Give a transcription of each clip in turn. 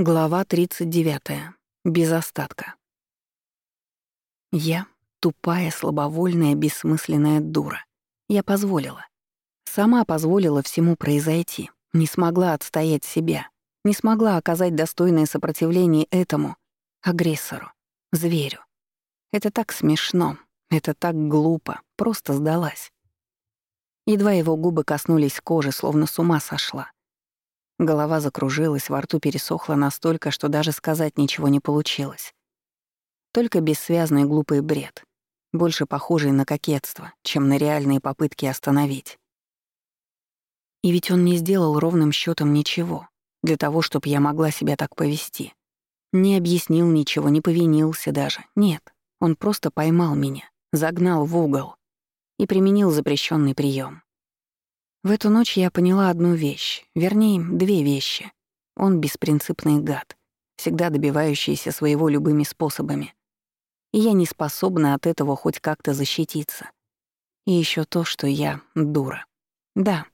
Глава 39. Без остатка. Я — тупая, слабовольная, бессмысленная дура. Я позволила. Сама позволила всему произойти. Не смогла отстоять себя. Не смогла оказать достойное сопротивление этому агрессору, зверю. Это так смешно. Это так глупо. Просто сдалась. Едва его губы коснулись кожи, словно с ума сошла. Голова закружилась, во рту пересохла настолько, что даже сказать ничего не получилось. Только бессвязный глупый бред, больше похожий на кокетство, чем на реальные попытки остановить. И ведь он не сделал ровным счетом ничего для того, чтобы я могла себя так повести. Не объяснил ничего, не повинился даже. Нет, он просто поймал меня, загнал в угол и применил запрещенный прием. В эту ночь я поняла одну вещь, вернее, две вещи. Он беспринципный гад, всегда добивающийся своего любыми способами. И я не способна от этого хоть как-то защититься. И еще то, что я дура. Да,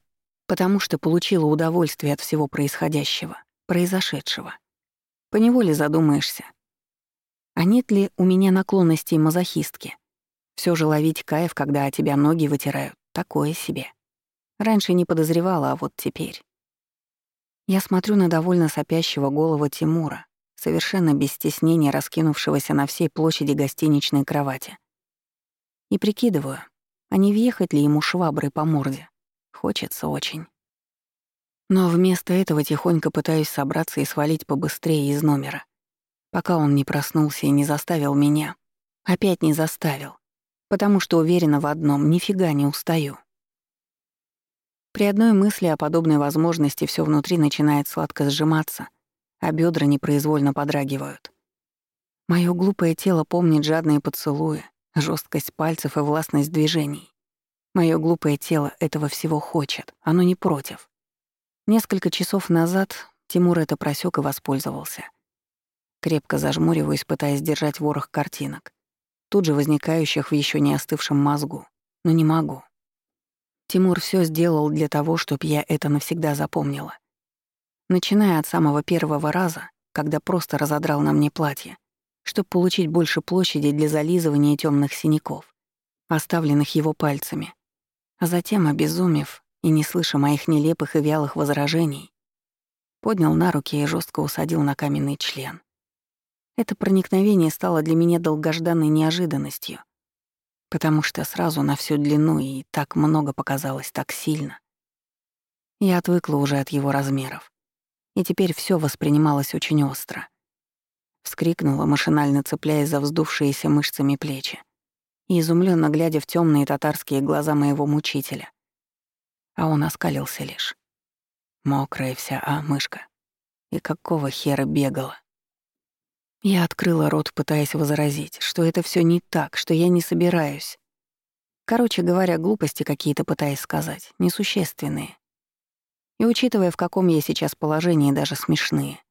потому что получила удовольствие от всего происходящего, произошедшего. Поневоле задумаешься. А нет ли у меня наклонностей мазохистки? Все же ловить кайф, когда о тебя ноги вытирают, такое себе. Раньше не подозревала, а вот теперь. Я смотрю на довольно сопящего голову Тимура, совершенно без стеснения раскинувшегося на всей площади гостиничной кровати. И прикидываю, а не въехать ли ему шваброй по морде. Хочется очень. Но вместо этого тихонько пытаюсь собраться и свалить побыстрее из номера, пока он не проснулся и не заставил меня. Опять не заставил, потому что уверена в одном — нифига не устаю. При одной мысли о подобной возможности все внутри начинает сладко сжиматься, а бедра непроизвольно подрагивают. Моё глупое тело помнит жадные поцелуи, жесткость пальцев и властность движений. Моё глупое тело этого всего хочет, оно не против. Несколько часов назад Тимур это просек и воспользовался. Крепко зажмуриваюсь, пытаясь держать ворох картинок, тут же возникающих в еще не остывшем мозгу, но не могу. Тимур все сделал для того, чтобы я это навсегда запомнила. Начиная от самого первого раза, когда просто разодрал на мне платье, чтобы получить больше площади для зализывания темных синяков, оставленных его пальцами. А затем, обезумев и не слыша моих нелепых и вялых возражений, поднял на руки и жестко усадил на каменный член. Это проникновение стало для меня долгожданной неожиданностью — потому что сразу на всю длину и так много показалось так сильно. Я отвыкла уже от его размеров, и теперь все воспринималось очень остро. Вскрикнула, машинально цепляясь за вздувшиеся мышцами плечи, и изумленно глядя в темные татарские глаза моего мучителя. А он оскалился лишь. Мокрая вся, а, мышка? И какого хера бегала? Я открыла рот, пытаясь возразить, что это все не так, что я не собираюсь. Короче говоря, глупости какие-то пытаясь сказать, несущественные. И учитывая, в каком я сейчас положении, даже смешные.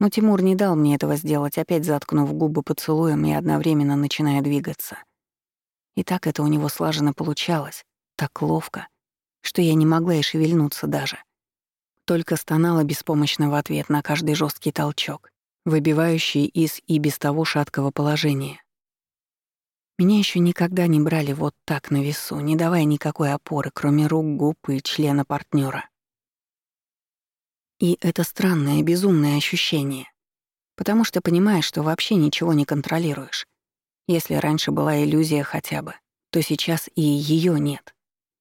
Но Тимур не дал мне этого сделать, опять заткнув губы поцелуем и одновременно начиная двигаться. И так это у него слаженно получалось, так ловко, что я не могла и шевельнуться даже. Только стонала беспомощно в ответ на каждый жесткий толчок выбивающий из и без того шаткого положения. Меня еще никогда не брали вот так на весу, не давая никакой опоры, кроме рук, губ и члена партнера. И это странное, безумное ощущение, потому что понимаешь, что вообще ничего не контролируешь. Если раньше была иллюзия хотя бы, то сейчас и ее нет.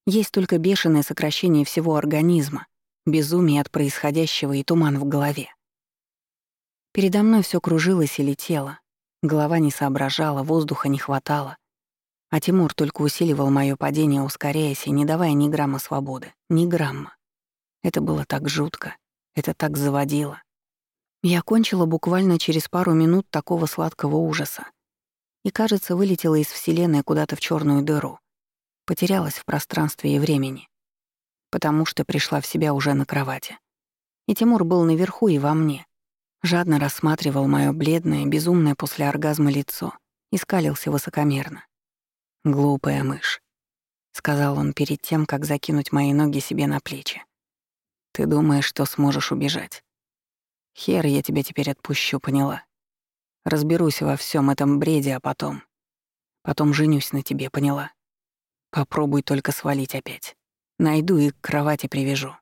Есть только бешеное сокращение всего организма, безумие от происходящего и туман в голове. Передо мной все кружилось и летело. Голова не соображала, воздуха не хватало. А Тимур только усиливал мое падение, ускоряясь и не давая ни грамма свободы. Ни грамма. Это было так жутко. Это так заводило. Я кончила буквально через пару минут такого сладкого ужаса. И, кажется, вылетела из Вселенной куда-то в черную дыру. Потерялась в пространстве и времени. Потому что пришла в себя уже на кровати. И Тимур был наверху и во мне. Жадно рассматривал моё бледное, безумное после оргазма лицо и скалился высокомерно. «Глупая мышь», — сказал он перед тем, как закинуть мои ноги себе на плечи. «Ты думаешь, что сможешь убежать?» Хер я тебя теперь отпущу, поняла? Разберусь во всем этом бреде, а потом... Потом женюсь на тебе, поняла? Попробуй только свалить опять. Найду и к кровати привяжу.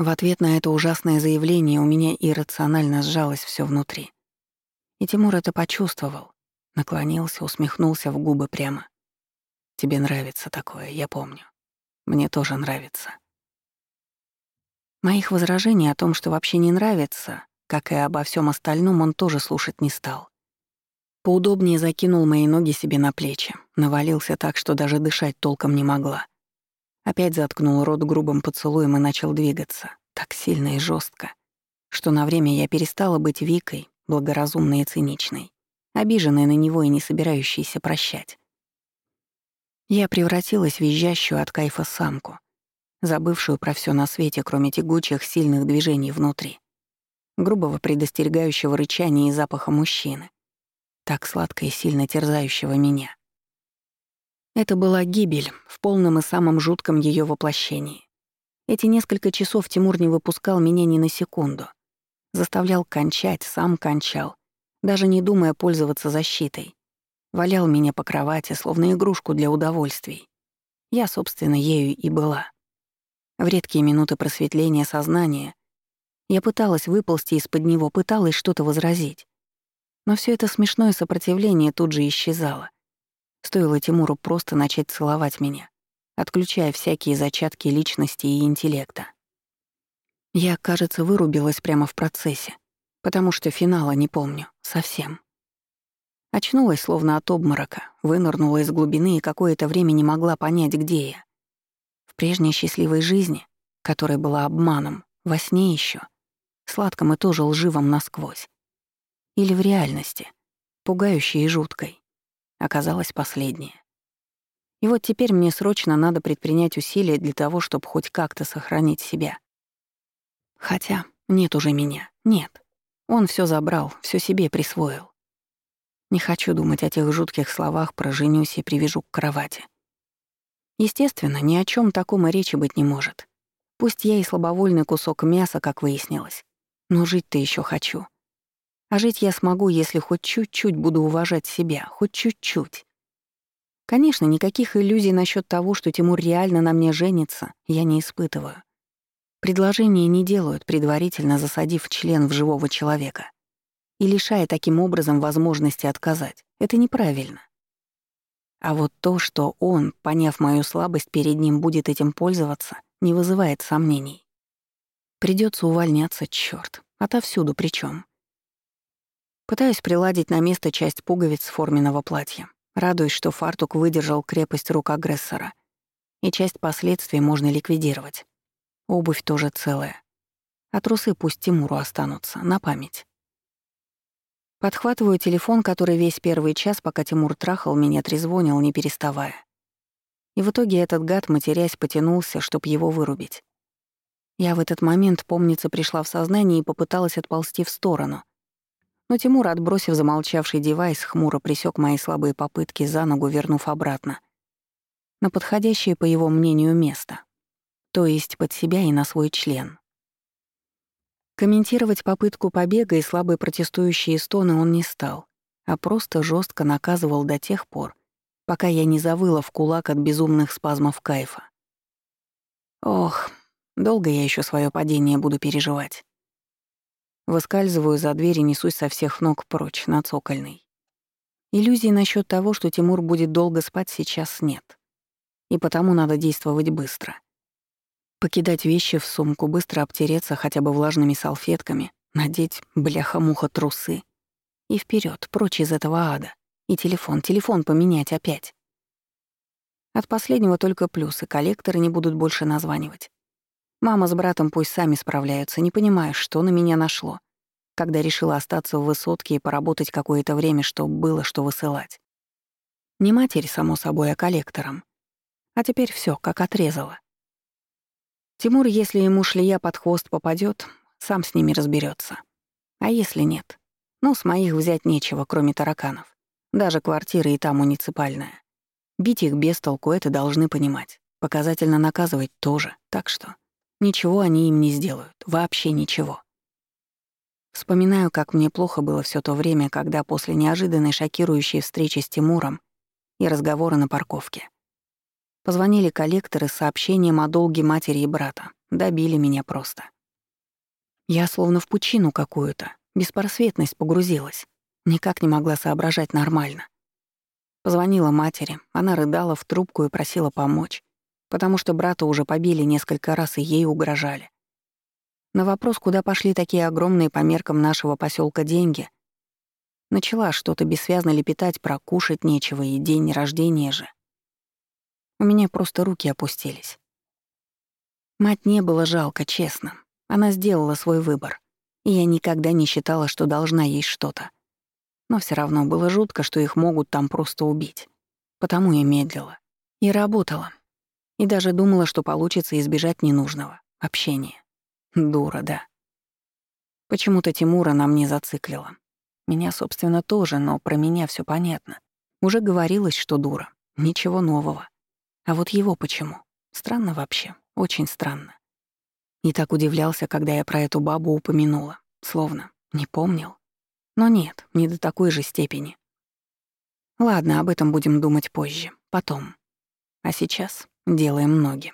В ответ на это ужасное заявление у меня иррационально сжалось все внутри. И Тимур это почувствовал. Наклонился, усмехнулся в губы прямо. «Тебе нравится такое, я помню. Мне тоже нравится». Моих возражений о том, что вообще не нравится, как и обо всем остальном, он тоже слушать не стал. Поудобнее закинул мои ноги себе на плечи, навалился так, что даже дышать толком не могла. Опять заткнул рот грубым поцелуем и начал двигаться, так сильно и жестко, что на время я перестала быть Викой, благоразумной и циничной, обиженной на него и не собирающейся прощать. Я превратилась в визжащую от кайфа самку, забывшую про все на свете, кроме тягучих, сильных движений внутри, грубого предостерегающего рычания и запаха мужчины, так сладко и сильно терзающего меня. Это была гибель в полном и самом жутком ее воплощении. Эти несколько часов Тимур не выпускал меня ни на секунду. Заставлял кончать, сам кончал, даже не думая пользоваться защитой. Валял меня по кровати, словно игрушку для удовольствий. Я, собственно, ею и была. В редкие минуты просветления сознания я пыталась выползти из-под него, пыталась что-то возразить. Но все это смешное сопротивление тут же исчезало — Стоило Тимуру просто начать целовать меня, отключая всякие зачатки личности и интеллекта. Я, кажется, вырубилась прямо в процессе, потому что финала не помню совсем. Очнулась словно от обморока, вынырнула из глубины и какое-то время не могла понять, где я. В прежней счастливой жизни, которая была обманом, во сне еще, сладком и тоже лживом насквозь. Или в реальности, пугающей и жуткой оказалась последняя. И вот теперь мне срочно надо предпринять усилия для того, чтобы хоть как-то сохранить себя. Хотя нет уже меня, нет. Он все забрал, все себе присвоил. Не хочу думать о тех жутких словах про «женюсь» и привяжу к кровати. Естественно, ни о чем таком и речи быть не может. Пусть я и слабовольный кусок мяса, как выяснилось, но жить-то еще хочу. А жить я смогу, если хоть чуть-чуть буду уважать себя, хоть чуть-чуть. Конечно, никаких иллюзий насчет того, что Тимур реально на мне женится, я не испытываю. Предложения не делают, предварительно засадив член в живого человека. И лишая таким образом возможности отказать. Это неправильно. А вот то, что он, поняв мою слабость, перед ним будет этим пользоваться, не вызывает сомнений. Придется увольняться, чёрт. Отовсюду причем. Пытаюсь приладить на место часть пуговиц форменного платья. Радуюсь, что фартук выдержал крепость рук агрессора. И часть последствий можно ликвидировать. Обувь тоже целая. А трусы пусть Тимуру останутся, на память. Подхватываю телефон, который весь первый час, пока Тимур трахал, меня трезвонил, не переставая. И в итоге этот гад, матерясь, потянулся, чтоб его вырубить. Я в этот момент, помнится, пришла в сознание и попыталась отползти в сторону, но Тимур, отбросив замолчавший девайс, хмуро присек мои слабые попытки за ногу, вернув обратно. На подходящее, по его мнению, место. То есть под себя и на свой член. Комментировать попытку побега и слабые протестующие стоны он не стал, а просто жестко наказывал до тех пор, пока я не завыла в кулак от безумных спазмов кайфа. Ох, долго я еще свое падение буду переживать. Выскальзываю за дверь и несусь со всех ног прочь, на цокольный. Иллюзий насчет того, что Тимур будет долго спать, сейчас нет. И потому надо действовать быстро. Покидать вещи в сумку, быстро обтереться хотя бы влажными салфетками, надеть, бляха-муха, трусы. И вперед, прочь из этого ада. И телефон, телефон поменять опять. От последнего только плюсы, коллекторы не будут больше названивать. Мама с братом пусть сами справляются, не понимая, что на меня нашло, когда решила остаться в высотке и поработать какое-то время, чтобы было что высылать. Не матерь, само собой, а коллектором. А теперь все, как отрезала. Тимур, если ему шлея под хвост попадет, сам с ними разберется. А если нет? Ну, с моих взять нечего, кроме тараканов. Даже квартира и та муниципальная. Бить их без толку — это должны понимать. Показательно наказывать тоже, так что... Ничего они им не сделают, вообще ничего. Вспоминаю, как мне плохо было все то время, когда после неожиданной шокирующей встречи с Тимуром и разговора на парковке. Позвонили коллекторы с сообщением о долге матери и брата. Добили меня просто. Я словно в пучину какую-то, беспросветность погрузилась. Никак не могла соображать нормально. Позвонила матери, она рыдала в трубку и просила помочь, потому что брата уже побили несколько раз и ей угрожали. На вопрос, куда пошли такие огромные по меркам нашего поселка деньги, начала что-то бессвязно лепетать про кушать нечего и день рождения же. У меня просто руки опустились. Мать не было жалко, честно. Она сделала свой выбор, и я никогда не считала, что должна ей что-то. Но все равно было жутко, что их могут там просто убить. Потому я медлила. И работала. И даже думала, что получится избежать ненужного — общения. Дура, да. Почему-то Тимура на мне зациклила. Меня, собственно, тоже, но про меня все понятно. Уже говорилось, что дура. Ничего нового. А вот его почему? Странно вообще. Очень странно. И так удивлялся, когда я про эту бабу упомянула. Словно не помнил. Но нет, не до такой же степени. Ладно, об этом будем думать позже, потом. А сейчас делаем ноги.